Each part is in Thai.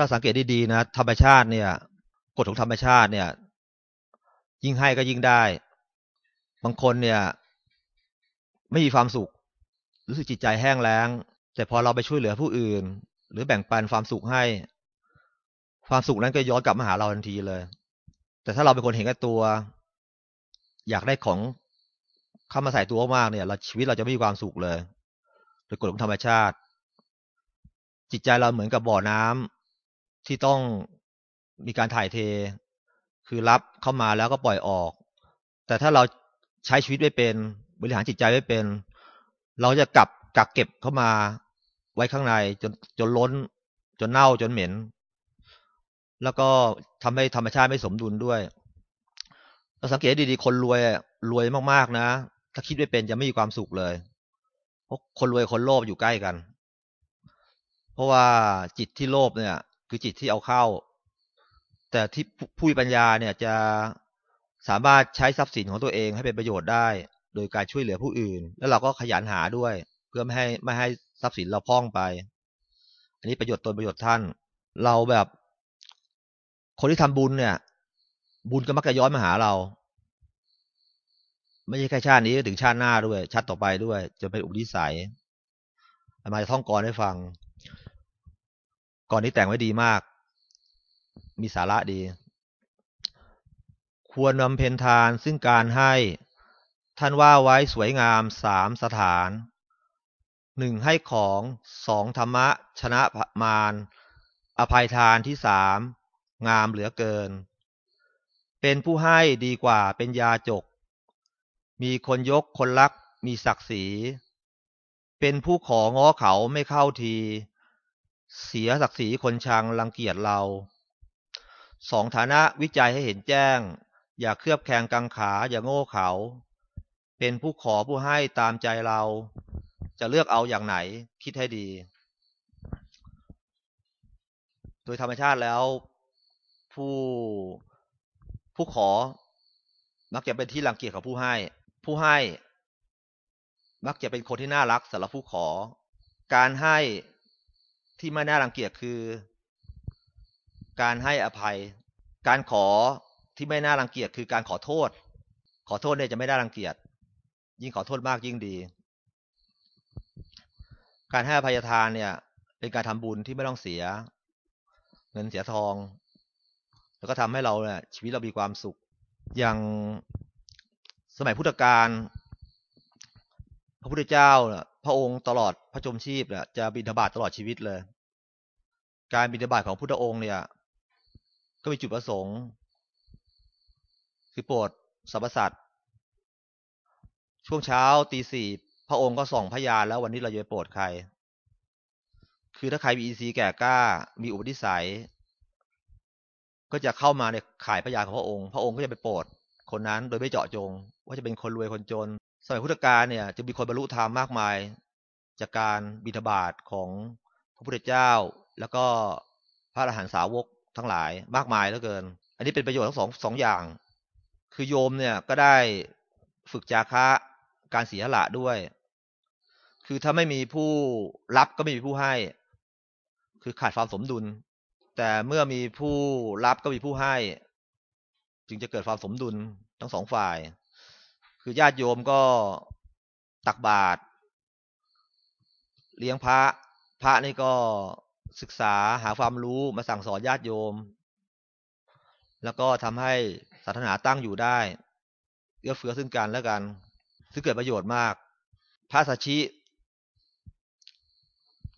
ถ้าสังเกตดีๆนะ ธรรมชาติเนี่ยกฎของธรรมชาติเนี่ย ยิ่งให้ก็ยิ่งได้ บางคนเนี่ย ไม่มีความสุข รู้สึกจิตใจแห้งแล้ง แต่พอเราไปช่วยเหลือผู้อื่น หรือแบ่งปันความสุขให้ ความสุขนั้นก็ย้อนกลับมาหาเราทันทีเลย แต่ถ้าเราเป็นคนเห็นแก่ตัว อยากได้ของเข้ามาใส่ตัวมากเนี่ยเราชีวิตเราจะไม่มีความสุขเลยโดยกฎของธรรมชาติ จิตใจเราเหมือนกับบ่อน้ำ ที่ต้องมีการถ่ายเท คือรับเข้ามาแล้วก็ปล่อยออก แต่ถ้าเราใช้ชีวิตไม่เป็น บริหารจิตใจไม่เป็น เราจะกลับกักเก็บเข้ามาไว้ข้างในจนจนล้น จนเน่าจนเหม็น แล้วก็ทำให้ธรรมชาติไม่สมดุลด้วยเราสังเกตดีๆคนรวยรวยมากๆนะ ถ้าคิดไม่เป็นจะไม่มีความสุขเลยเพราะคนรวยคนโลภอยู่ใกล้กัน เพราะว่าจิตที่โลภเนี่ย คือจิตที่เอาเข้า แต่ที่ผู้มีปัญญาเนี่ยจะสามารถใช้ทรัพย์สินของตัวเองให้เป็นประโยชน์ได้ โดยการช่วยเหลือผู้อื่น แล้วเราก็ขยันหาด้วย เพื่อไม่ให้ไม่ให้ทรัพย์สินเราพ่องไป อันนี้ประโยชน์ตนประโยชน์ท่าน เราแบบ คนที่ทำบุญเนี่ย บุญก็มักจะย้อนมาหาเรา ไม่ใช่แค่ชาตินี้ถึงชาติหน้าด้วยชาติต่อไปด้วย จะเป็นอุปนิสัยมาจะท่องกรให้ฟัง ก่อนนี้แต่งไว้ดีมาก มีสาระดี ควรบำเพ็ญทานซึ่งการให้ท่านว่าไว้สวยงามสามสถานหนึ่งให้ของสองธรรมะ ชนะมารอภัยทานที่สามงามเหลือเกิน เป็นผู้ให้ดีกว่าเป็นยาจก มีคนยกคนรักมีศักดิ์ศรี เป็นผู้ของ้อเขาไม่เข้าที เสียศักดิ์ศรีคนชังรังเกียจเราสองฐานะวิจัยให้เห็นแจ้ง อย่าเคลือบแคลงกังขา อย่าโง่เขา เป็นผู้ขอผู้ให้ตามใจเรา จะเลือกเอาอย่างไหนคิดให้ดี โดยธรรมชาติแล้ว ผู้ผู้ขอ มักจะเป็นที่รังเกียจของผู้ให้ ผู้ให้ มักจะเป็นคนที่น่ารักสำหรับผู้ขอ การให้ ที่ไม่น่ารังเกียจคือ การให้อภัย การขอที่ไม่น่ารังเกียจคือการขอโทษ ขอโทษเนี่ยจะไม่ได้รังเกียจ ยิ่งขอโทษมากยิ่งดี การให้อภัยทานเนี่ย เป็นการทำบุญที่ไม่ต้องเสีย เงินเสียทอง แล้วก็ทำให้เราเนี่ยชีวิตเรามีความสุข อย่างสมัยพุทธกาลพระพุทธเจ้าพ ระองค์ตลอดพระชมชีพเนี่ยจะบิณฑบาตตลอดชีวิตเลย การบิณฑบาตของพุทธองค์เนี่ย ก็มีจุดประสงค์ คือโปรดสรรพสัตว์ช่วงเช้าตีสี่พระองค์ก็ส่องพยานแล้ววันนี้เราจะไปโปรดใคร คือถ้าใครมีอีซีแก่กล้า มีอุปนิสัย ก็จะเข้ามาในข่ายพยานของพระองค์ พระองค์ก็จะไปโปรดคนนั้นโดยไม่เจาะจง ว่าจะเป็นคนรวยคนจน สมัยพุทธกาลเนี่ยจะมีคนบรรลุธรรมมากมาย จากการบิณฑบาตของพระพุทธเจ้า แล้วก็พระอรหันตสาวกทั้งหลายมากมายเหลือเกิน อันนี้เป็นประโยชน์ทั้งสองสองอย่าง คือโยมเนี่ยก็ได้ฝึกจาคะการเสียละด้วย คือถ้าไม่มีผู้รับก็ไม่มีผู้ให้ คือขาดความสมดุล แต่เมื่อมีผู้รับก็มีผู้ให้ จึงจะเกิดความสมดุลทั้งสองฝ่าย คือญาติโยมก็ตักบาตรเลี้ยงพระ พระนี่ก็ศึกษาหาความรู้มาสั่งสอนญาติโยม แล้วก็ทำให้ศาสนาตั้งอยู่ได้เอื้อเฟื้อซึ่งกันและกัน ซึ่งเกิดประโยชน์มาก พระสัชชิ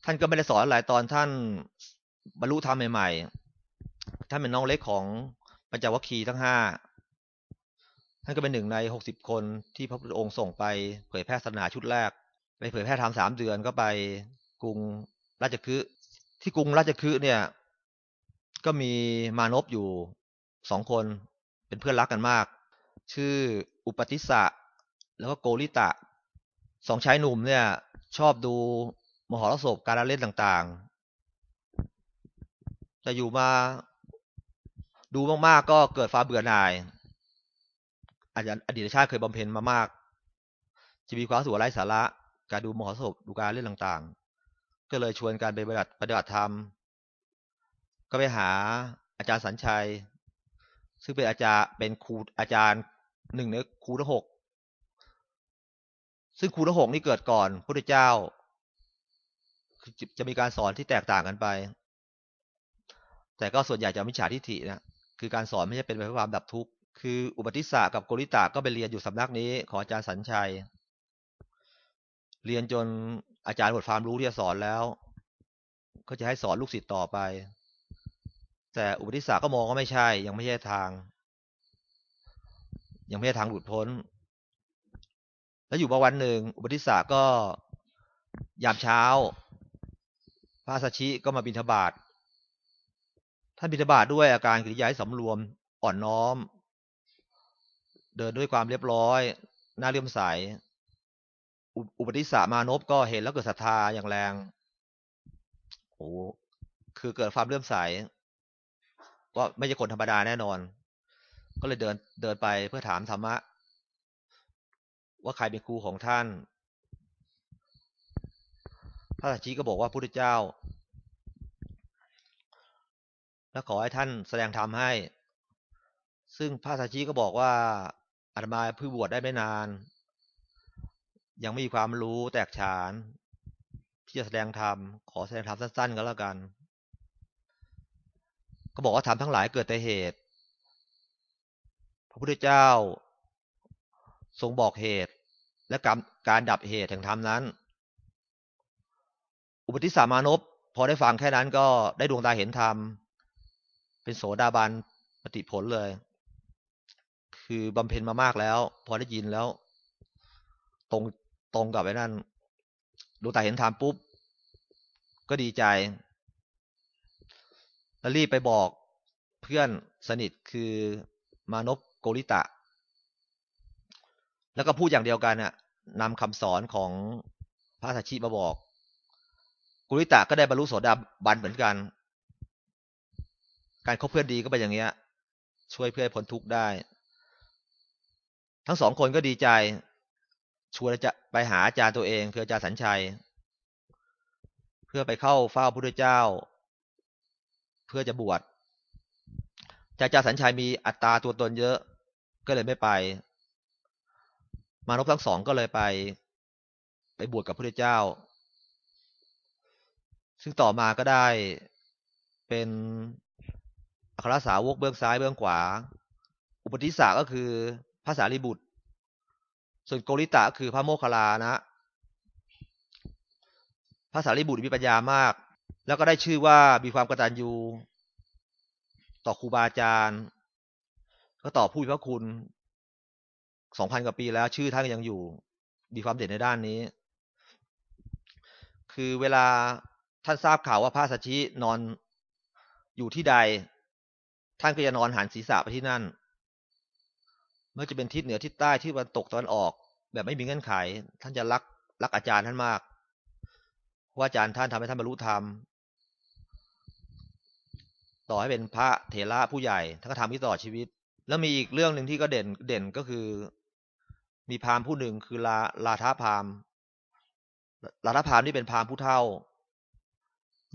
ท่านก็ไม่ได้สอนหลายตอนท่านบรรลุธรรมใหม่ๆท่านเป็นน้องเล็กของปัญจวัคคีย์ทั้งห้า ท่านก็เป็นหนึ่งในหกสิบคนที่พระพุทธองค์ส่งไปเผยแพร่ศาสนาชุดแรก ไปเผยแพร่ทำสามเดือนก็ไปกรุงราชคฤห์ที่กรุงราชคฤห์เนี่ย ก็มีมานพอยู่สองคนเป็นเพื่อนรักกันมาก ชื่ออุปติสะแล้วก็โกริตะสองชายหนุ่มเนี่ย ชอบดูมหรสพการเล่นต่างๆจะอยู่มาดูมากๆก็เกิดความเบื่อหน่าย อาจจะอดีตชาติเคยบำเพ็ญมามาก จะมีความสุขไร้สาระ การดูมหรสพดูการเล่นต่างๆ ก็เลยชวนการไปปฏิบัติปฏิบัติธรรม ก็ไปหาอาจารย์สัญชัย ซึ่งเป็นอาจารย์เป็นครูอาจารย์หนึ่งในครูทั้งหกซึ่งครูทั้งหกนี่เกิดก่อนพระพุทธเจ้า จะมีการสอนที่แตกต่างกันไป แต่ก็ส่วนใหญ่จะมิจฉาทิฏฐินะคือการสอนไม่ใช่เป็นไปเพื่อความดับทุกข์ คืออุปติสสะกับโกริตะก็ไปเรียนอยู่สำนักนี้ของอาจารย์สัญชัย เรียนจนอาจารย์หมดความรู้ที่จะสอนแล้วก็จะให้สอนลูกศิษย์ต่อไป แต่อุปติสสะก็มองว่าไม่ใช่ ยังไม่ใช่ทาง ยังไม่ใช่ทางหลุดพ้น แล้วอยู่มาวันหนึ่ง อุปติสสะก็ยามเช้าพระสัชชิก็มาบิณฑบาตท่านบิณฑบาตด้วยอาการกิริยาสำรวมอ่อนน้อม เดินด้วยความเรียบร้อย น่าเลื่อมใส อุปติสสะมานพก็เห็นแล้วเกิดศรัทธาอย่างแรง โอ้ คือเกิดความเลื่อมใส ว่าไม่ใช่คนธรรมดาแน่นอน ก็เลยเดินเดินไปเพื่อถามธรรมะ ว่าใครเป็นครูของท่าน พระสัชชีก็บอกว่าพุทธเจ้า แล้วขอให้ท่านแสดงธรรมให้ซึ่งพระสัชชีก็บอกว่า อาตมาเพิ่งบวชได้ไม่นาน ยังไม่มีความรู้แตกฉาน ที่จะแสดงธรรม ขอแสดงธรรมสั้น ๆ ก็แล้วกัน ก็บอกว่าทำทั้งหลายเกิดแต่เหตุ พระพุทธเจ้า ทรงบอกเหตุ และการการดับเหตุแห่งธรรมนั้น อุปติสามานพพอได้ฟังแค่นั้นก็ได้ดวงตาเห็นธรรม เป็นโสดาบันปฏิผลเลย คือบำเพ็ญมามากแล้ว พอได้ยินแล้ว ตรงตรงกับไอ้นั่นดวงตาเห็นธรรมปุ๊บ ก็ดีใจ แล้วรีบไปบอกเพื่อนสนิทคือมานพโกริตะ แล้วก็พูดอย่างเดียวกันน่ะนำคำสอนของพระสัชชิมาบอกกุริตะก็ได้บรรลุโสดาบันเหมือนกัน การคบเพื่อนดีก็เป็นอย่างเงี้ย ช่วยเพื่อนพ้นทุกข์ได้ ทั้งสองคนก็ดีใจชวนจะไปหาอาจารย์ตัวเองคืออาจารย์สัญชัย เพื่อไปเข้าเฝ้าพระพุทธเจ้า เพื่อจะบวชแต่อาจารย์สัญชัยมีอัตราตัวตนเยอะก็เลยไม่ไป มานพทั้งสองก็เลยไป ไปบวชกับพระพุทธเจ้า ซึ่งต่อมาก็ได้เป็นอัครสาวกเบื้องซ้ายเบื้องขวา อุปติสสะก็คือ ภาษาลิบุตร ส่วนโกริตะคือพระโมคคัลลานะภาษาลิบุตรมีปัญญามาก แล้วก็ได้ชื่อว่ามีความกตัญญูต่อครูบาอาจารย์ ก็ต่อผู้พระคุณสองพันกว่าปีแล้ว ชื่อท่านยังอยู่ มีความเด่นในด้านนี้ คือเวลาท่านทราบข่าวว่าพระสัชชินอนอยู่ที่ใด ท่านก็จะนอนหันศีรษะไปที่นั่น เมื่อจะเป็นทิศเหนือทิศใต้ที่วันตกตอนออก แบบไม่มีเงื่อนไข ท่านจะรักรักอาจารย์ท่านมาก ว่าอาจารย์ท่านทำให้ท่านบรรลุธรรมต่อให้เป็นพระเถระผู้ใหญ่ท่านก็ทำที่ต่อชีวิต แล้วมีอีกเรื่องหนึ่งที่ก็เด่นเด่นก็คือ มีพราหมณ์ผู้หนึ่งคือลาลาทาพราหมณ์ลาทาพราหมณ์นี่เป็นพราหมณ์ผู้เฒ่า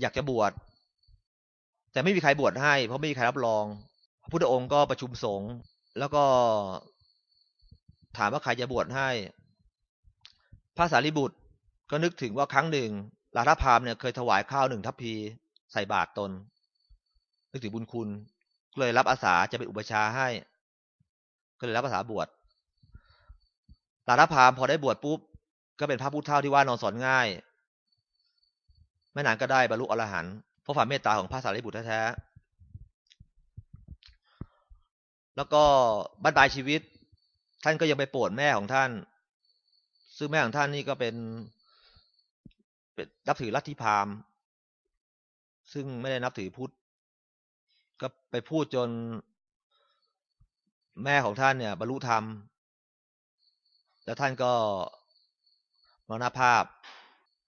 อยากจะบวชแต่ไม่มีใครบวชให้ เพราะไม่มีใครรับรอง พระพุทธองค์ก็ประชุมสงฆ์ แล้วก็ถามว่าใครจะบวชให้ พระสารีบุตรก็นึกถึงว่าครั้งหนึ่งลาทพามเนี่ยเคยถวายข้าวหนึ่งทัพพีใส่บาตรตน นึกถึงบุญคุณก็เลยรับอาสาจะเป็นอุปชาให้ ก็เลยรับอาสาบวชลาลพามพอได้บวชปุ๊บก็เป็นพระพุทธเจ้าที่ว่านอนสอนง่าย ไม่นานก็ได้บรรลุอรหันต์เพราะความเมตตาของพระสารีบุตรแท้ๆ แล้วก็บรรปลายชีวิต ท่านก็ยังไปโปรดแม่ของท่าน ซึ่งแม่ของท่านนี่ก็เป็นเป็นนับถือลัทธิพราหมณ์ซึ่งไม่ได้นับถือพุทธ ก็ไปพูดจนแม่ของท่านเนี่ย บรรลุธรรม แล้วท่านก็มรณภาพ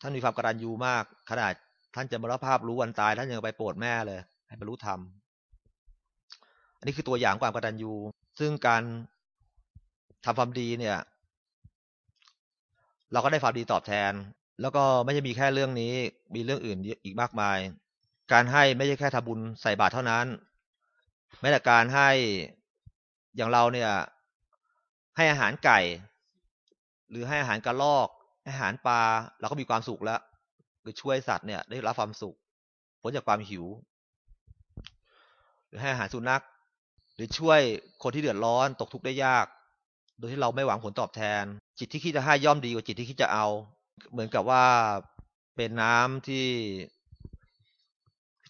ท่านมีความกตัญญูมาก ขนาดท่านจะมรณภาพรู้วันตาย ท่านยังไปโปรดแม่เลย ให้บรรลุธรรม อันนี้คือตัวอย่างความกตัญญูซึ่งการทำความดีเนี่ย เราก็ได้ความดีตอบแทน แล้วก็ไม่ใช่มีแค่เรื่องนี้ มีเรื่องอื่นอีกมากมาย การให้ไม่ใช่แค่ทำบุญใส่บาตรเท่านั้นแม้แต่การให้อย่างเราเนี่ย ให้อาหารไก่ หรือให้อาหารกระรอก อาหารปลาเราก็มีความสุขแล้วหรือช่วยสัตว์เนี่ย ได้รับความสุขพ้นจากความหิว หรือให้อาหารสุนัข หรือช่วยคนที่เดือดร้อนตกทุกข์ได้ยาก โดยที่เราไม่หวังผลตอบแทน จิตที่คิดจะให้ย่อมดีกว่าจิตที่คิดจะเอา เหมือนกับว่าเป็นน้ำที่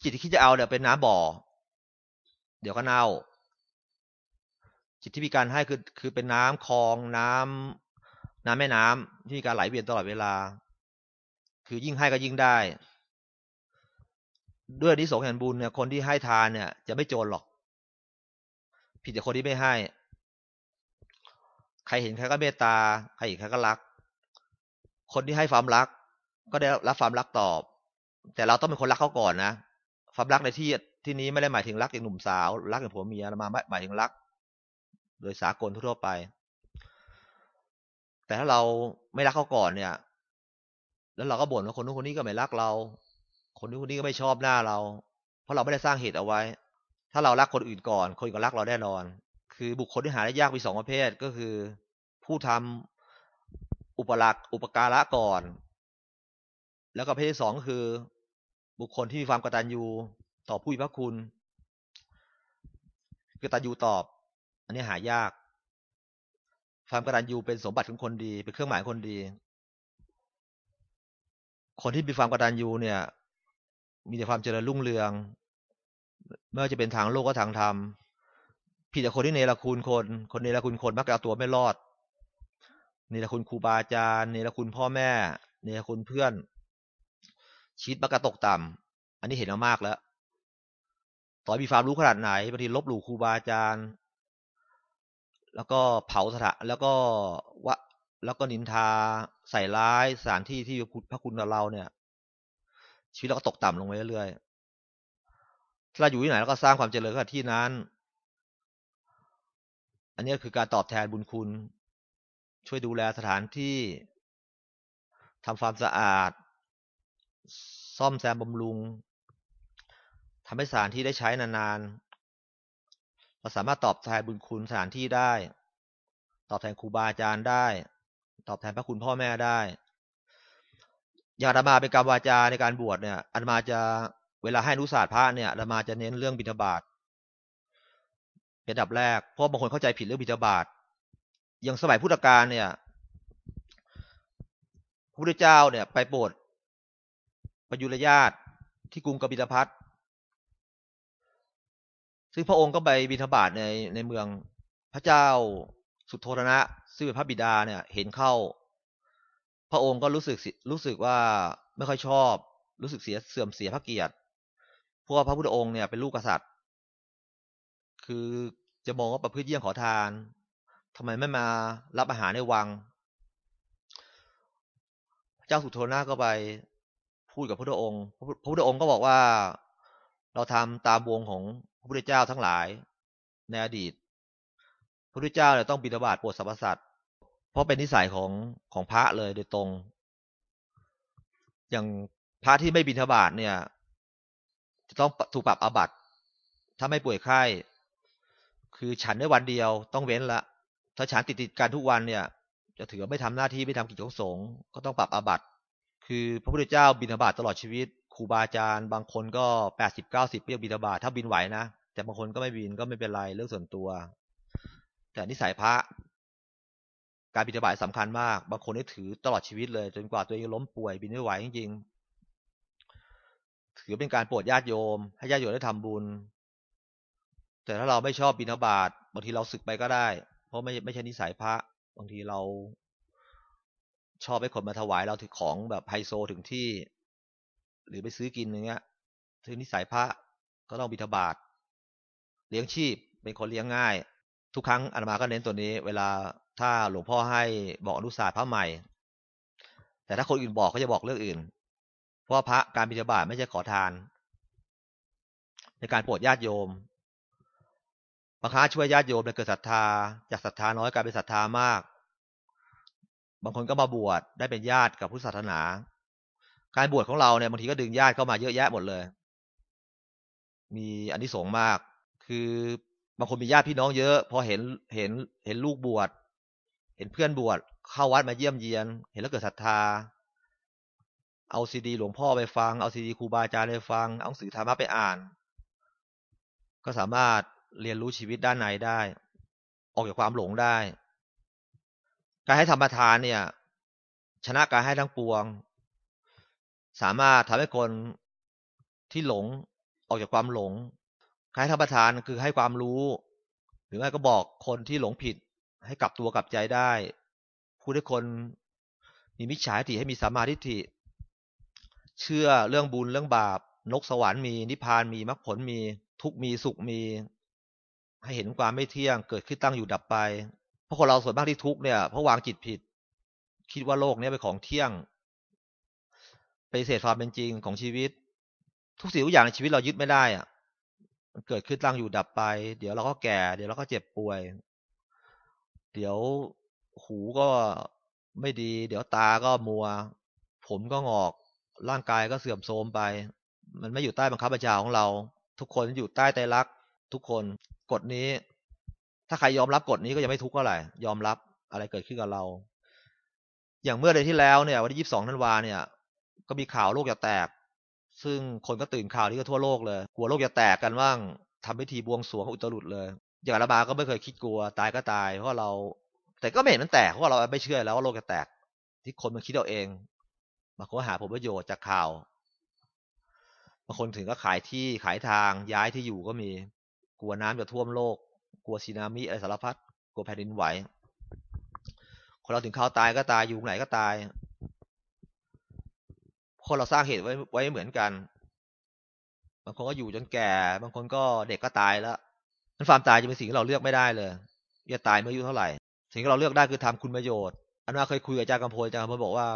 จิตที่คิดจะเอาเนี่ยเป็นน้ำบ่อ เดี๋ยวก็เน่า จิตที่มีการให้คือคือเป็นน้ำคลองน้ำน้ำแม่น้ำที่มีการไหลเวียนตลอดเวลา คือยิ่งให้ก็ยิ่งได้ ด้วยนิสงแห่งบุญเนี่ยคนที่ให้ทานเนี่ย จะไม่โจรหรอก ผิดจากคนที่ไม่ให้ ใครเห็นใครก็เมตตา ใครเห็นใครก็รัก คนที่ให้ความรัก ก็ได้รับความรักตอบ แต่เราต้องเป็นคนรักเขาก่อนนะความรักในที่ที่นี้ไม่ได้หมายถึงรักอย่างหนุ่มสาว รักอย่างผัวเมียมาหมายถึงรัก โดยสากลทั่วไป แต่ถ้าเราไม่รักเขาก่อนเนี่ย แล้วเราก็บ่นว่าคนนู้นคนนี้ก็ไม่รักเรา คนนู้นคนนี้ก็ไม่ชอบหน้าเรา เพราะเราไม่ได้สร้างเหตุเอาไว้ ถ้าเรารักคนอื่นก่อนคนอื่นก็รักเราแน่นอน คือบุคคลที่หาได้ยากมีสองประเภทก็คือ ผู้ทำอุปลักอุปการะก่อน แล้วก็ประเภทที่สองก็คือ บุคคลที่มีความกตัญญูต่อผู้มีพระคุณกตัญญูตอบ อันนี้หายาก ความกตัญญูเป็นสมบัติของคนดี เป็นเครื่องหมายคนดี คนที่มีความกตัญญูเนี่ย มีแต่ความเจริญรุ่งเรือง ไม่ว่าจะเป็นทางโลกก็ทางธรรมผิดจากคนที่เนรคุณคน คนเนรคุณคนมักจะเอาตัวไม่รอด เนรคุณครูบาอาจารย์ เนรคุณพ่อแม่ เนรคุณเพื่อน ชีวิตมักจะตกต่ำอันนี้เห็นมามากแล้ว ต่อมีความรู้ขนาดไหนบางทีลบหลู่ครูบาอาจารย์ แล้วก็เผาสถานแล้วก็วะแล้วก็นินทาใส่ร้ายสถานที่ที่พระคุณเราเนี่ย ชีวิตเราก็ตกต่ำลงไปเรื่อยๆ เราอยู่ที่ไหนเราก็สร้างความเจริญกับที่นั้น อันนี้คือการตอบแทนบุญคุณ ช่วยดูแลสถานที่ทำความสะอาด ซ่อมแซมบำรุงทำให้สถานที่ได้ใช้นานๆ เราสามารถตอบแทนบุญคุณสถานที่ได้ ตอบแทนครูบาอาจารย์ได้ ตอบแทนพระคุณพ่อแม่ได้ อย่างอาตมาเป็นกรรมวาจาในการบวชเนี่ยอาตมาจะ วลาให้นุสาสพระเนี่ยอามาจะเน้นเรื่องบิณฑบาตเป็นดับแรก เพราะบางคนเข้าใจผิดเรื่องบิณฑบาตอย่างสมัยพุทธกาลเนี่ยพระพุทธเจ้าเนี่ย ไปโปรดประยุรญาติที่กรุงกบิลพัทซึ่งพระองค์ก็ไปบิณฑบาตในในเมืองพระเจ้าสุโธธนะซึ่งเป็นพระบิดาเนี่ย เห็นเข้า พระองค์ก็รู้สึกรู้สึกว่าไม่ค่อยชอบ รู้สึกเสียเสื่อมเสียพระเกียรติ เพราะว่าพระพุทธองค์เนี่ยเป็นลูกกษัตริย์ คือจะมองว่าประพฤติเยี่ยงขอทานทำไมไม่มารับอาหารในวัง เจ้าสุโธนะก็ไปพูดกับพระพุทธองค์ พระพุทธองค์ก็บอกว่าเราทำตามวงของพระพุทธเจ้าทั้งหลายในอดีต พระพุทธเจ้าเนี่ยต้องบิณฑบาตปรดสรรพสัตว์เพราะเป็นนิสัยของของพระเลยโดยตรง อย่างพระที่ไม่บิณฑบาตเนี่ย จะต้องถูกปรับอาบัติ ถ้าไม่ป่วยไข้ คือฉันได้วันเดียวต้องเว้นละ ถ้าฉันติดติดกันทุกวันเนี่ย จะถือไม่ทำหน้าที่ไม่ทำกิจของสงฆ์ก็ต้องปรับอาบัติ คือพระพุทธเจ้าบิณฑบาตตลอดชีวิตครูบาอาจารย์บางคนก็แปดสิบเก้าสิบเรียกบิณฑบาตถ้าบินไหวนะ แต่บางคนก็ไม่บินก็ไม่เป็นไรเรื่องส่วนตัว แต่นิสัยพระการบิณฑบาตสำคัญมาก บางคนได้ถือตลอดชีวิตเลย จนกว่าตัวเองล้มป่วยบินไม่ไหวจริงๆ ถือเป็นการโปรดญาติโยม ให้ญาติโยมได้ทำบุญ แต่ถ้าเราไม่ชอบบิณฑบาตบางทีเราศึกไปก็ได้ เพราะไม่ไม่ใช่นิสัยพระ บางทีเรา ชอบให้คนมาถวายเราถือของแบบไฮโซถึงที่ หรือไปซื้อกินอย่างเงี้ยถือนิสัยพระก็ต้องบิณฑบาตเลี้ยงชีพเป็นคนเลี้ยงง่าย ทุกครั้งอาตมาก็เน้นตัวนี้ เวลาถ้าหลวงพ่อให้บอกอนุสาสพระใหม่ แต่ถ้าคนอื่นบอกก็จะบอกเรื่องอื่น เพราะพระการบิณฑบาตไม่ใช่ขอทาน ในการโปรดญาติโยมบางครั้งช่วยญาติโยมในเกิดศรัทธา จากศรัทธาน้อยกลายเป็นศรัทธามาก บางคนก็มาบวชได้เป็นญาติกับพุทธศาสนา การบวชของเราเนี่ยบางทีก็ดึงญาติเข้ามาเยอะแยะหมดเลย มีอันที่สงมาก คือบางคนมีญาติพี่น้องเยอะ พอเห็นเห็นเห็นลูกบวช เห็นเพื่อนบวชเข้าวัดมาเยี่ยมเยียน เห็นแล้วเกิดศรัทธา เอาซีดีหลวงพ่อไปฟัง เอาซีดีครูบาอาจารย์ไปฟัง เอาหนังสือธรรมะไปอ่าน ก็สามารถเรียนรู้ชีวิตด้านในได้ ออกจากความหลงได้ การให้ธรรมทานเนี่ย ชนะการให้ทั้งปวง สามารถทำให้คนที่หลงออกจากความหลง การให้ธรรมทานคือให้ความรู้ หรือไม่ก็บอกคนที่หลงผิด ให้กลับตัวกลับใจได้ พูดให้คนมีมิจฉาทิฏฐิให้มีสัมมาทิฏฐิ เชื่อเรื่องบุญเรื่องบาป นกสวรรค์มี นิพพานมีมรรคผลมี ทุกมีสุขมี ให้เห็นความไม่เที่ยงเกิดขึ้นตั้งอยู่ดับไป เพราะคนเราส่วนมากที่ทุกเนี่ยเพราะวางจิตผิด คิดว่าโลกนี้เป็นของเที่ยง ไปเสดความเป็นจริงของชีวิต ทุกสิ่งทุกอย่างในชีวิตเรายึดไม่ได้อะมันเกิดขึ้นตั้งอยู่ดับไป เดี๋ยวเราก็แก่ เดี๋ยวเราก็เจ็บป่วย เดี๋ยวหูก็ไม่ดี เดี๋ยวตาก็มัว ผมก็งอก ร่างกายก็เสื่อมโทรมไป มันไม่อยู่ใต้บังคับบัญชาของเรา ทุกคนอยู่ใต้ใจรัก ทุกคนกฎนี้ ถ้าใครยอมรับกฎนี้ก็ยังไม่ทุกข์เท่าไหร่ยอมรับอะไรเกิดขึ้นกับเรา อย่างเมื่อเดือนที่แล้วเนี่ย วันที่ยี่สิบสองธันวาเนี่ย ก็มีข่าวโลกจะแตก ซึ่งคนก็ตื่นข่าวนี้ก็ทั่วโลกเลยกลัวโลกจะแตกกันว่างทำพิธีบวงสรวงอุตรุดเลย อย่างอาตมาก็ไม่เคยคิดกลัวตายก็ตายเพราะเรา แต่ก็ไม่เห็นมันแตกเพราะเราไม่เชื่อแล้วว่าโลกจะแตก ที่คนมันคิดเอาเอง บางคนหาผลประโยชน์จากข่าวบางคนถึงก็ขายที่ขายทางย้ายที่อยู่ก็มี กลัวน้ำจะท่วมโลก กลัวซีนามิอะไรสารพัดกลัวแผ่นดินไหวคนเราถึงข่าวตายก็ตายอยู่ไหนก็ตายคนเราสร้างเหตุไว้ไว้เหมือนกัน บางคนก็อยู่จนแก่ บางคนก็เด็กก็ตายแล้วนั้นความตายจะเป็นสิ่งที่เราเลือกไม่ได้เลยจะตายเมื่ออายุเท่าไหร่ สิ่งที่เราเลือกได้คือทำคุณประโยชน์อันว่าเคยคุยกับอาจารย์กำพลอาจารย์กำพลบอกว่า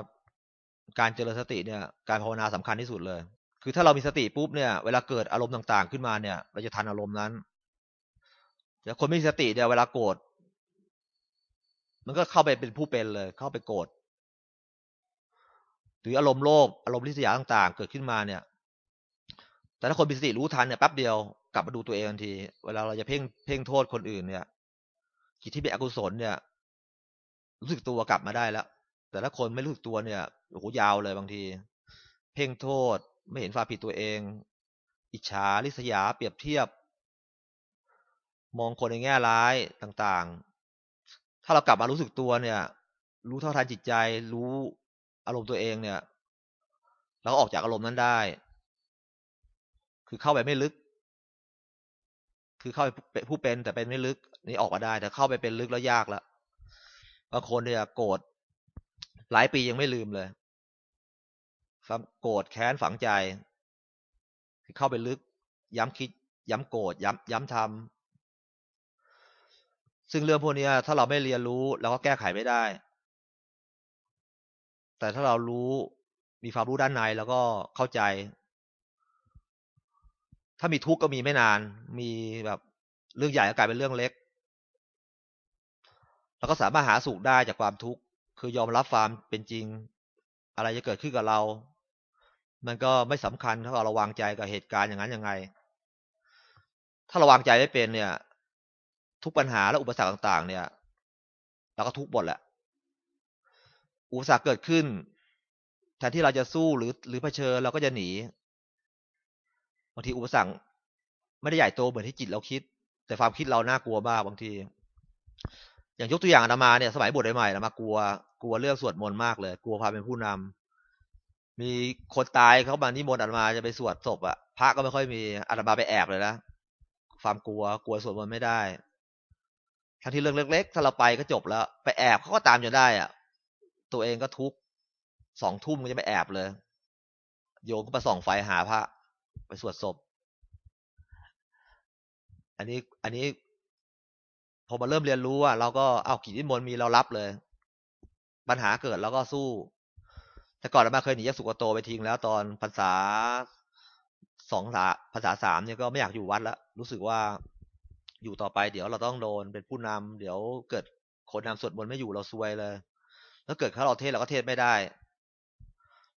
การเจริญสติเนี่ยการภาวนาสำคัญที่สุดเลย คือถ้าเรามีสติปุ๊บเนี่ยเวลาเกิดอารมณ์ต่างๆ ขึ้นมาเนี่ย เราจะทันอารมณ์นั้นแต่คนไม่มีสติเนี่ยเวลาโกรธมันก็เข้าไปเป็นผู้เป็นเลย เข้าไปโกรธหรืออารมณ์โลภอารมณ์ริษยาต่างๆ เกิดขึ้นมาเนี่ย แต่ถ้าคนมีสติรู้ทันเนี่ยแป๊บเดียวกลับมาดูตัวเองทันที เวลาเราจะเพ่งเพ่งโทษคนอื่นเนี่ยจิตที่เป็นอกุศลเนี่ย รู้สึกตัวกลับมาได้แล้ว แต่ถ้าคนไม่รู้สึกตัวเนี่ยโอ้โหยาวเลยบางที เพ่งโทษไม่เห็นความผิดตัวเอง อิจฉาริษยาเปรียบเทียบ มองคนในแง่ร้ายต่างๆ ถ้าเรากลับมารู้สึกตัวเนี่ย รู้เท่าทันจิตใจ รู้อารมณ์ตัวเองเนี่ย เราก็ออกจากอารมณ์นั้นได้ คือเข้าไปไม่ลึก คือเข้าไปผู้เป็นแต่เป็นไม่ลึก นี่ออกมาได้ แต่เข้าไปเป็นลึกแล้วยากล้วบางคนเนี่ยโกรธ หลายปียังไม่ลืมเลยความโกรธแค้นฝังใจ เข้าไปลึก ย้ำคิด ย้ำโกรธย้ำย้ำทำซึ่งเรื่องพวกนี้ถ้าเราไม่เรียนรู้เราก็แก้ไขไม่ได้ แต่ถ้าเรารู้มีความรู้ด้านในแล้วก็เข้าใจ ถ้ามีทุกข์ก็มีไม่นาน มีแบบเรื่องใหญ่ก็กลายเป็นเรื่องเล็กเราก็สามารถหาสุขได้จากความทุกข์ คือยอมรับความเป็นจริง อะไรจะเกิดขึ้นกับเรา มันก็ไม่สำคัญถ้าเราวางใจกับเหตุการณ์อย่างนั้นยังไง ถ้าเราวางใจไม่เป็นเนี่ย ทุกปัญหาและอุปสรรคต่าง ๆ เนี่ยเราก็ทุกข์หมดแหละ อุปสรรคเกิดขึ้นแทนที่เราจะสู้หรือหรือเผชิญเราก็จะหนีบางทีอุปสรรคไม่ได้ใหญ่โตเหมือนที่จิตเราคิด แต่ความคิดเราน่ากลัวมากบางที อย่างยกตัวอย่างอาตมาเนี่ยสมัยบวชใหม่ๆอาตมากลัวกลัวเรื่องสวดมนต์มากเลย กลัวความเป็นผู้นำมีคนตายเขามานิมนต์อาตมาจะไปสวดศพอะพระก็ไม่ค่อยมีอาตมาไปแอบเลยนะความกลัวกลัวสวดมนต์ไม่ได้ทั้งที่เรื่องเล็กๆถ้าเราไปก็จบแล้ว ไปแอบเขาก็ตามจนได้อะตัวเองก็ทุกสองทุ่มก็จะไปแอบเลย โยก็ไปส่องไฟหาพระ ไปสวดศพ อันนี้ อันนี้ พอมาเริ่มเรียนรู้อะเราก็เอากิจนิมนต์มีเรารับเลย ปัญหาเกิดแล้วก็สู้ แต่ก่อนเรามาเคยหนีจากสุกโตไปทิ้งแล้วตอนภาษาสองภาษาสามเนี่ยก็ไม่อยากอยู่วัดแล้วรู้สึกว่าอยู่ต่อไปเดี๋ยวเราต้องโดนเป็นผู้นำเดี๋ยวเกิดคนนำสวดมนต์ไม่อยู่เราซวยเลย แล้วเกิดเขาเราเทศเราก็เทศไม่ได้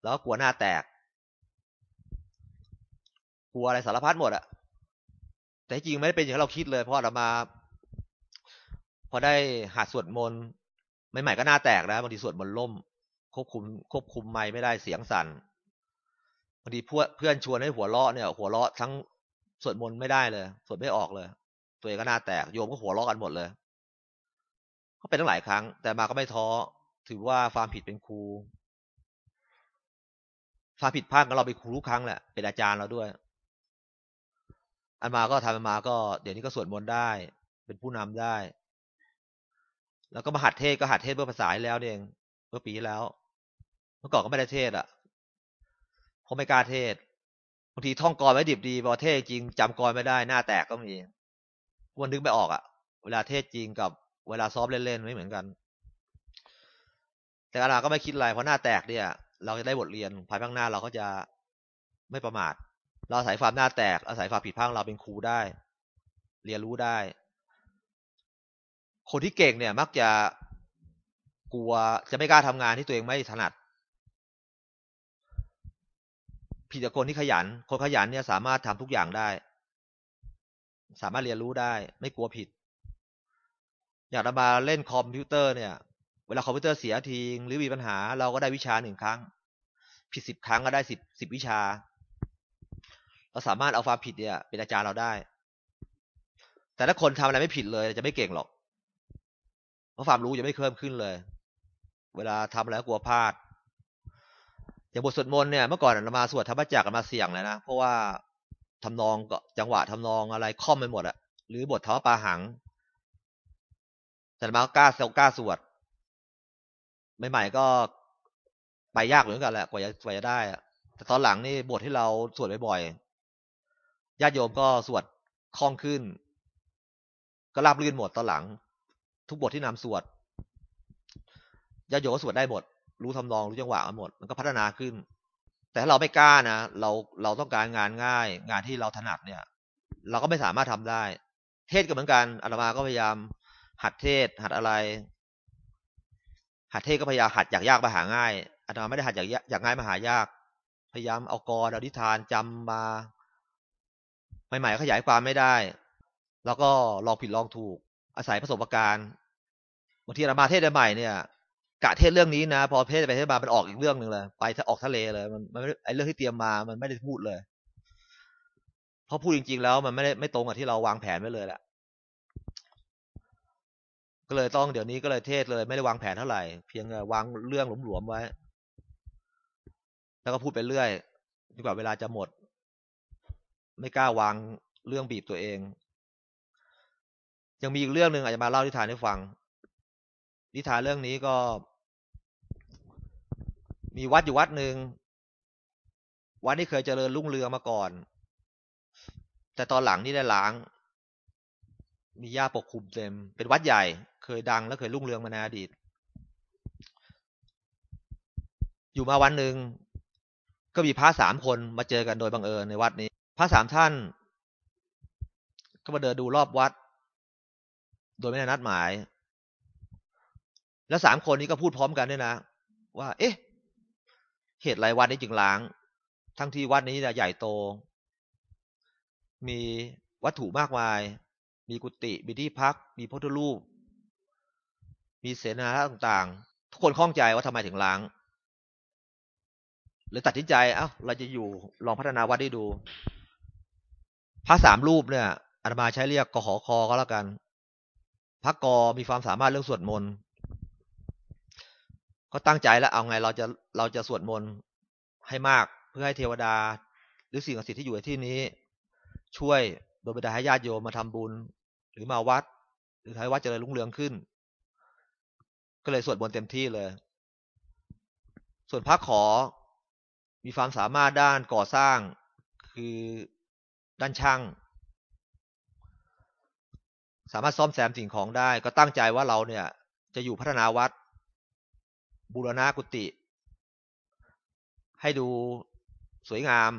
แล้วกลัวหน้าแตก กลัวอะไรสารพัดหมดอะแต่จริงไม่ได้เป็นอย่างที่เราคิดเลยเพราะอามา พอได้หัดสวดมนต์ใหม่ๆก็หน้าแตกนะบางทีสวดมนต์ล่ม ควบคุม ควบคุมไม่ไม่ได้เสียงสั่นบางทีเพื่อนชวนให้หัวเราะเนี่ย หัวเราะทั้งสวดมนต์ไม่ได้เลยสวดไม่ออกเลย ตัวเองก็หน้าแตกโยมก็หัวเราะกันหมดเลยก็เป็นตั้งหลายครั้ง แต่มาก็ไม่ท้อถือว่าความผิดเป็นครูความผิดพลาดของเราเป็นครูทุกครั้งแหละเป็นอาจารย์เราด้วย อันมาก็ทำมาก็ เดี๋ยวนี้ก็สวดมนต์ได้ เป็นผู้นำได้ แล้วก็มาหัดเทศก็หัดเทศเพื่อภาษาแล้วเองเมื่อปีแล้ว เมื่อก่อนก็ไม่ได้เทศอะเพราะไม่กล้าเทศบางทีท่องกรไม่ดิบดีพอเทศจริงจำกรไม่ได้หน้าแตกก็มีวันนึกไม่ออกอะ เวลาเทศจริงกับเวลาซ้อมเล่นๆไม่เหมือนกัน แต่อาราก็ไม่คิดอะไรเพราะหน้าแตกเนี่ย เราจะได้บทเรียนภายภาคหน้าเราก็จะไม่ประมาท เราอาศัยความหน้าแตกอาศัยความผิดพลาดเราเป็นครูได้ เรียนรู้ได้ คนที่เก่งเนี่ย มักจะกลัวจะไม่กล้าทำงานที่ตัวเองไม่ถนัด ผิดจากคนที่ขยัน คนขยันเนี่ยสามารถทำทุกอย่างได้ สามารถเรียนรู้ได้ ไม่กลัวผิด อยากมาเล่นคอมพิวเตอร์เนี่ย เวลาคอมพิวเตอร์เสียทีหรือมีปัญหา เราก็ได้วิชาหนึ่งครั้ง ผิดสิบครั้งก็ได้สิบสิบวิชา เราสามารถเอาความผิดเนี่ย เป็นอาจารย์เราได้ แต่ถ้าคนทำอะไรไม่ผิดเลย จะไม่เก่งหรอก เพราะความรู้จะไม่เพิ่มขึ้นเลย เวลาทำอะไรกลัวพลาดอย่างบทสวดมนต์เนี่ยเมื่อก่อนเรามาสวดธรรมจักรมาเสี่ยงเลยนะเพราะว่าทำนองก็จังหวะทำนองอะไรค่อมไปหมดอะหรือบทธรรมปาหัง แต่มาก็กล้าเซลกล้าสวดใหม่ๆก็ไปยากเหมือนกันแหละกว่าจะกว่าจะได้แต่ตอนหลังนี่บทที่เราสวดบ่อยๆญาติโยมก็สวดคล่องขึ้น ก็ราบลื่นหมดตอนหลัง ทุกบทที่นำสวดญาติโยมก็สวดได้หมด รู้ทำนองรู้จังหวะกันหมด มันก็พัฒนาขึ้น แต่ถ้าเราไม่กล้านะเราเราต้องการงานง่าย งานที่เราถนัดเนี่ย เราก็ไม่สามารถทำได้ เทศก็เหมือนกันอาตมาก็พยายาม หัดเทศ หัดอะไร หัดเทศก็พยายามหัดจากยากมาหาง่ายอาตมาไม่ได้หัดจากจากง่ายมาหายาก พยายามเอากรเอาดิทานจำมาใหม่ๆขยายความไม่ได้ แล้วก็ลองผิดลองถูก อาศัยประสบการณ์บางทีอามาเทศใหม่เนี่ยกะเทศเรื่องนี้นะ พอเทศไปเทศมามันออกอีกเรื่องหนึ่งเลย ไปออกทะเลเลย มันมันไอเรื่องที่เตรียมมามันไม่ได้พูดเลย เพราะพูดจริง ๆ แล้วมันไม่ได้ไม่ตรงกับที่เราวางแผนไว้เลยแหละก็เลยต้องเดี๋ยวนี้ก็เลยเทศเลยไม่ได้วางแผนเท่าไหร่เพียงวางเรื่องหลวมๆไว้ แล้วก็พูดไปเรื่อยดีกว่าเวลาจะหมด ไม่กล้าวางเรื่องบีบตัวเอง ยังมีอีกเรื่องหนึ่งอาจจะมาเล่าที่ทานให้ฟัง นิทานเรื่องนี้ก็ มีวัดอยู่วัดหนึ่งวัดนี้เคยเจริญรุ่งเรืองมาก่อน แต่ตอนหลังนี่ได้ล้าง มีหญ้าปกคลุมเต็ม เป็นวัดใหญ่ เคยดังและเคยรุ่งเรืองมาในอดีต อยู่มาวันหนึ่งก็มีพระสามคนมาเจอกันโดยบังเอิญในวัดนี้ พระสามท่าน ก็มาเดินดูรอบวัด โดยไม่ได้นัดหมาย แล้วสามคนนี้ก็พูดพร้อมกันด้วยนะ ว่า เอ๊ะ เหตุไรวัดนี้จึงล้าง ทั้งที่วัดนี้ใหญ่โต มีวัตถุมากมาย มีกุฏิมีที่พัก มีพุทธรูป มีเสนาต่างๆ ทุกคนข้องใจว่าทำไมถึงล้างเลยตัดสินใจเอ้าเราจะอยู่ลองพัฒนาวัดได้ดูพระสามรูปเนี่ยอาตมาใช้เรียกกหอคอก็แล้วกัน พระกอมีความสามารถเรื่องสวดมนต์ก็ตั้งใจแล้วเอาไงเราจะเราจะสวดมนต์ให้มากเพื่อให้เทวดา หรือสิ่งศักดิ์สิทธิ์ที่อยู่ในที่นี้ ช่วยโดยบันดาให้ญาติโยมมาทำบุญ หรือมาวัด หรือให้วัดเจริญรุ่งเรืองขึ้น ก็เลยสวดมนต์เต็มที่เลย ส่วนพระขอมีความสามารถด้านก่อสร้างคือด้านช่าง สามารถซ่อมแซมสิ่งของได้ ก็ตั้งใจว่าเราเนี่ย จะอยู่พัฒนาวัด บูรณะกุฏิให้ดูสวยงาม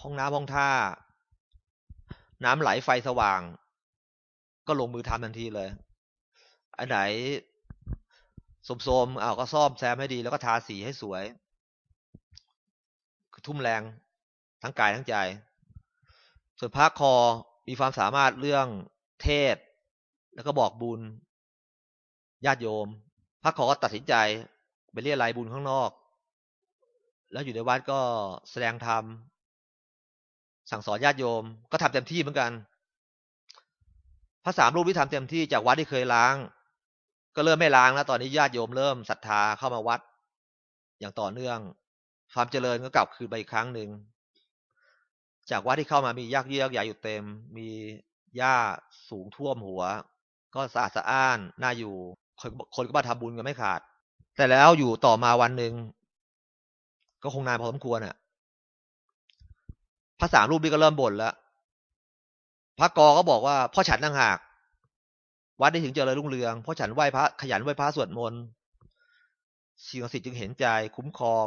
ห้องน้ำห้องท่า น้ำไหลไฟสว่าง ก็ลงมือทำทันทีเลย อันไหนสมๆเอาก็ซ่อมแซมให้ดีแล้วก็ทาสีให้สวยคือทุ่มแรงทั้งกายทั้งใจ ส่วนพระคอมีความสามารถเรื่อง เทศ แล้วก็บอกบุญญาติโยม พระขอก็ตัดสินใจไปเรียรายบุญข้างนอก แล้วอยู่ในวัดก็แสดงธรรมสั่งสอนญาติโยมก็ทำเต็มที่เหมือนกัน พระสามรูปที่ทำเต็มที่จากวัดที่เคยล้าง ก็เริ่มไม่ล้างแล้วตอนนี้ญาติโยมเริ่มศรัทธาเข้ามาวัด อย่างต่อเนื่อง ความเจริญก็กลับคืนไปอีกครั้งหนึ่งจากวัดที่เข้ามามียากเยือกใหญ่อยู่เต็ม มี หญ้าสูงท่วมหัว ก็สะอาดสะอ้านน่าอยู่ คนคนก็มาทำบุญกันไม่ขาด แต่แล้วอยู่ต่อมาวันหนึ่งก็คงนานพอสมควรอะพระสามรูปนี้ก็เริ่มบ่นแล้วพระกอก็บอกว่าพ่อฉันต่างหาก วัดได้ถึงเจริญรุ่งเรืองพราะฉันไหว้พระขยันไหว้พระสวดมนต์สิ่งศักดิ์สิทธิ์จึงเห็นใจคุ้มครอง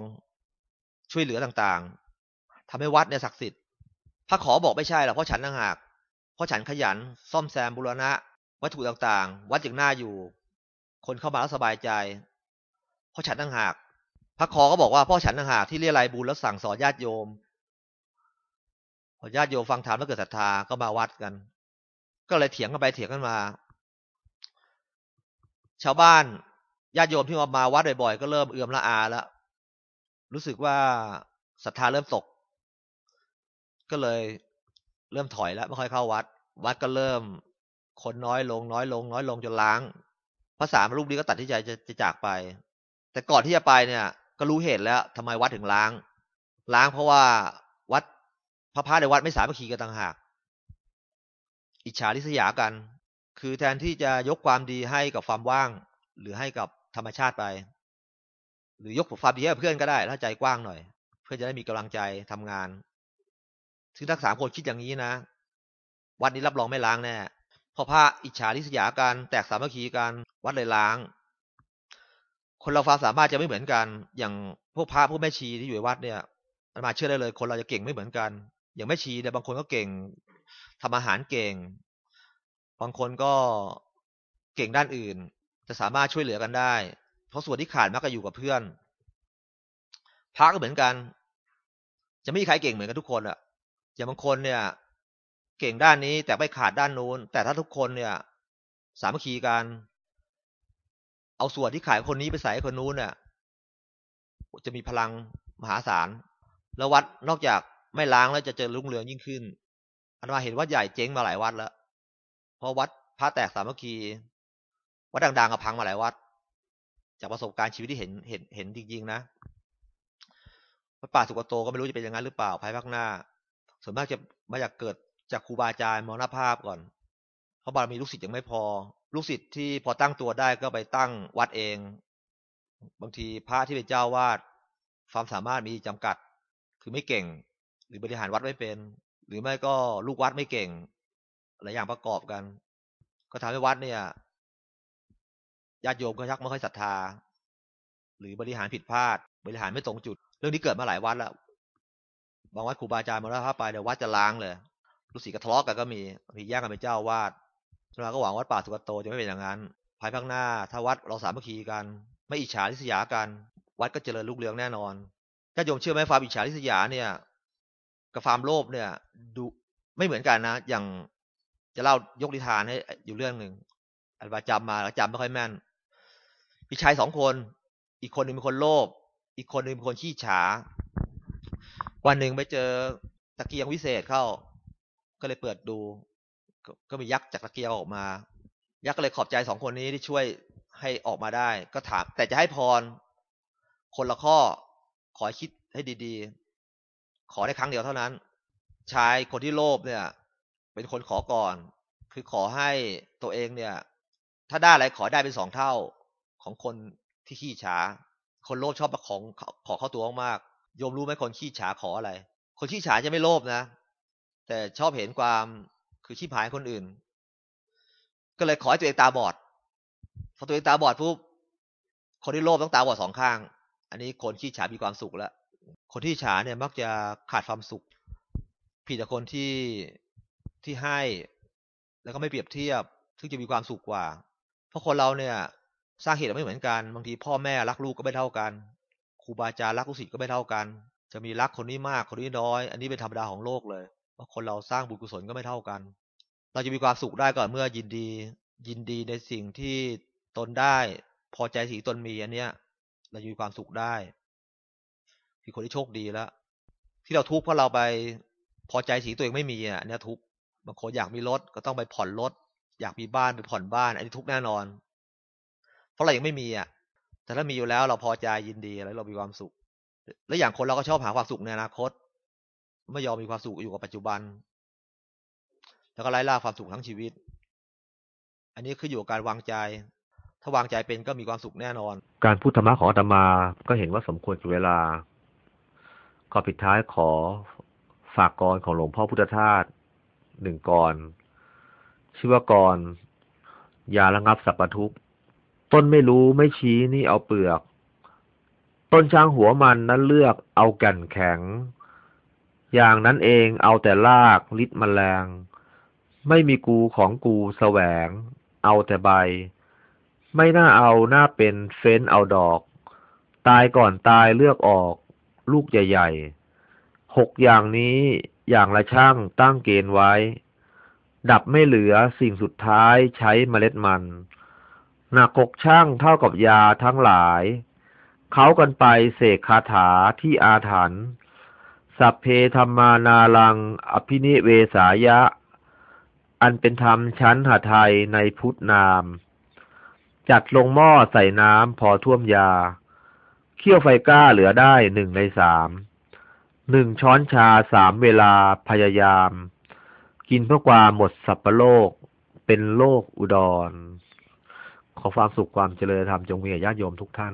ช่วยเหลือต่างๆทำให้วัดเนี่ยศักดิ์สิทธิ์พระขอบอกไม่ใช่หรอกพราะฉันต่างหาก เพราะฉันขยันซ่อมแซมบุรณะ วัตถุต่างๆ วัดจึงน่าอยู่ คนเข้ามาแล้วสบายใจ เพราะฉันต่างหากพระขอก็บอกว่าพ่อฉันต่างหากที่เรียรายบุญแล้วสั่งสอนญาติโยมพอญาติโยมฟังธรรมแล้วเกิดศรัทธาก็มาวัดกัน ก็เลยเถียงกันไปเถียงกันมา ชาวบ้านญาติโยมที่มามาวัดบ่อยๆก็เริ่มเอื่อมละอาแล้วรู้สึกว่าศรัทธาเริ่มตก ก็เลย เริ่มถอยแล้วไม่ค่อยเข้าวัด วัดก็เริ่มคนน้อยลงน้อยลง น้อยลงจนล้างพระสามรูปนี้ก็ตัดที่ใจจะจะจากไป แต่ก่อนที่จะไปเนี่ย ก็รู้เหตุแล้วทำไมวัดถึงล้าง ล้างเพราะว่าวัดพระพาในวัดไม่สามัคคีกันต่างหาก อิจฉาริษยากัน คือแทนที่จะยกความดีให้กับความว่าง หรือให้กับธรรมชาติไป หรือยกความดีให้เพื่อนก็ได้ ถ้าใจกว้างหน่อย เพื่อจะได้มีกำลังใจทำงาน ซึ่งทั้งสามคนคิดอย่างนี้นะ วัดนี้รับรองไม่ล้างแน่พอพระอิจฉาริษยากันแตกสามัคคีกันวัดเลยล้าง คนเราความสามารถจะไม่เหมือนกัน อย่างพวกพระพวกแม่ชีที่อยู่ในวัดเนี่ยมาเชื่อได้เลย คนเราจะเก่งไม่เหมือนกัน อย่างแม่ชีเนี่ยบางคนก็เก่งทำอาหารเก่ง บางคนก็เก่งด้านอื่น จะสามารถช่วยเหลือกันได้ เพราะส่วนที่ขาดมักจะอยู่กับเพื่อนพระก็เหมือนกัน จะไม่มีใครเก่งเหมือนกันทุกคนอะ อย่างบางคนเนี่ย เก่งด้านนี้แต่ไม่ขาดด้านนู้น แต่ถ้าทุกคนเนี่ย สามัคคีกันเอาส่วนที่ขายคนนี้ไปใส่คนนู้นเนี่ยจะมีพลังมหาศาลแล้ววัดนอกจากไม่ล้างแล้วจะเจริญรุ่งเรืองยิ่งขึ้นอันมาเห็นวัดใหญ่เจ๊งมาหลายวัดแล้วเพราะวัดพระแตกสามัคคีวัดดังๆก็พังมาหลายวัด จากประสบการณ์ชีวิตที่เห็นเห็นเห็นจริงๆนะวัดป่าสุกโตก็ไม่รู้จะเป็นอย่างนั้นหรือเปล่าภายภาคหน้า ส่วนมากจะมาจากเกิดจากครูบาอาจารย์มรณภาพก่อน เพราะบารมีลูกศิษย์ยังไม่พอ ลูกศิษย์ที่พอตั้งตัวได้ก็ไปตั้งวัดเอง บางทีพระที่เป็นเจ้าวาดความสามารถมีจำกัด คือไม่เก่ง หรือบริหารวัดไม่เป็น หรือไม่ก็ลูกวัดไม่เก่งหลายอย่างประกอบกัน ก็ทำให้วัดเนี่ยญาติโยมก็ชักไม่ค่อยศรัทธา หรือบริหารผิดพลาด บริหารไม่ตรงจุด เรื่องนี้เกิดมาหลายวัดแล้ว บางวัดครูบาอาจารย์มรณภาพไปเดี๋ยววัดจะล้างเลยลูกศิษย์ก็ทะเลาะกันก็มีมีแย่งกันเป็นเจ้าวาดเราก็หวังวัดป่าสุกโตจะไม่เป็นอย่างนั้น ภายภาคหน้า ถ้าวัดเราสามัคคีกัน ไม่อิจฉาริษยากัน วัดก็เจริญรุ่งเรืองแน่นอนถ้าโยมเชื่อไหมความอิจฉาริษยาเนี่ย กับความโลภเนี่ย ดูไม่เหมือนกันนะ อย่างจะเล่ายกนิทานให้อยู่เรื่องหนึ่งอันว่าจำมาแล้วจำไม่ค่อยแม่นมีชายสองคน อีกคนหนึ่งเป็นคนโลภอีกคนหนึ่งเป็นคนขี้ฉา วันหนึ่งไปเจอตะเกียงวิเศษเข้า ก็เลยเปิดดู ก็มียักษ์จากตะเกียงออกมา ยักษ์ก็เลยขอบใจสองคนนี้ที่ช่วยให้ออกมาได้ ก็ถาม แต่จะให้พร คนละข้อขอคิดให้ดีๆ ขอได้ครั้งเดียวเท่านั้น ชายคนที่โลภเนี่ย เป็นคนขอก่อน คือขอให้ตัวเองเนี่ย ถ้าได้อะไรขอได้เป็นสองเท่าของคนที่ขี้ฉาคนโลภชอบมาของขอเข้าตัวมาก โยมรู้ไหมคนขี้ฉาขออะไร คนขี้ฉาจะไม่โลภนะ แต่ชอบเห็นความคือขี้ผายคนอื่น ก็เลยขอให้ตัวเองตาบอด พอตัวเองตาบอดปุ๊บ คนที่โลภต้องตาบอดสองข้าง อันนี้คนขี้ฉามีความสุขแล้ว คนที่ฉาเนี่ยมักจะขาดความสุข ผิดจากคนที่ที่ให้ แล้วก็ไม่เปรียบเทียบ ซึ่งจะมีความสุขกว่า เพราะคนเราเนี่ย สร้างเหตุไม่เหมือนกัน บางทีพ่อแม่รักลูกก็ไม่เท่ากัน รูบาอาจารย์รักลูกศิษย์ก็ไม่เท่ากัน จะมีรักคนนี้มากคนนี้น้อย อันนี้เป็นธรรมดาของโลกเลยเพราคนเราสร้างบุญกุศลก็ไม่เท่ากัน เราจะมีความสุขได้ก่อนเมื่อยินดี ยินดีในสิ่งที่ตนได้ พอใจสิ่งตนมีอันเนี้ย เราจะมีความสุขได้คือคนที่โชคดีแล้ว ที่เราทุกข์เพราะเราไปพอใจสิ่งตัวเองไม่มีอะอันเนี้ยทุกข์บางคนอยากมีรถก็ต้องไปผ่อนรถอยากมีบ้านไปผ่อนบ้าน อันนี้ทุกข์แน่นอน เพราะเรายังไม่มีอะ แต่ถ้ามีอยู่แล้วเราพอใจยินดีแล้วเรามีความสุข และอย่างคนเราก็ชอบหาความสุขในอนาคต ไม่ยอมมีความสุขอยู่กับปัจจุบัน แล้วก็ไล่ล่าความสุขทั้งชีวิต อันนี้คืออยู่กับการวางใจ ถ้าวางใจเป็นก็มีความสุขแน่นอน การพูดธรรมะของอาตมาก็เห็นว่าสมควรกับเวลา ขอปิดท้ายขอฝากกรของหลวงพ่อพุทธทาสหนึ่งกรชื่อว่ากรยาระงับสัพพทุกข์ ต้นไม่รู้ไม่ชี้นี่เอาเปลือก ต้นช้างหัวมันนั้นเลือกเอาแก่นแข็ง อย่างนั้นเองเอาแต่ลากลิดมแมลง ไม่มีกูของกูแสวง เอาแต่ใบ ไม่น่าเอาหน้าเป็นเฟ้นเอาดอก ตายก่อนตายเลือกออก ลูกใหญ่ๆหกอย่างนี้อย่างละช่างตั้งเกณฑ์ไว้ ดับไม่เหลือสิ่งสุดท้ายใช้เมล็ดมัน หนักกกช่างเท่ากับยาทั้งหลาย เขากันไปเสกคาถาที่อาถรรพ์สัพเพธรรมานาลัง อภินิเวสายะ อันเป็นธรรมชั้นหาไทยในพุทธนาม จัดลงหม้อใส่น้ำพอท่วมยา เคี่ยวไฟก้าเหลือได้หนึ่งในสามหนึ่งช้อนชาสามเวลาพยายาม กินเพื่อความหมดสัพพโลกเป็นโลกอุดร ขอความสุขความเจริญธรรมจงมีแก่ญาติโยมทุกท่าน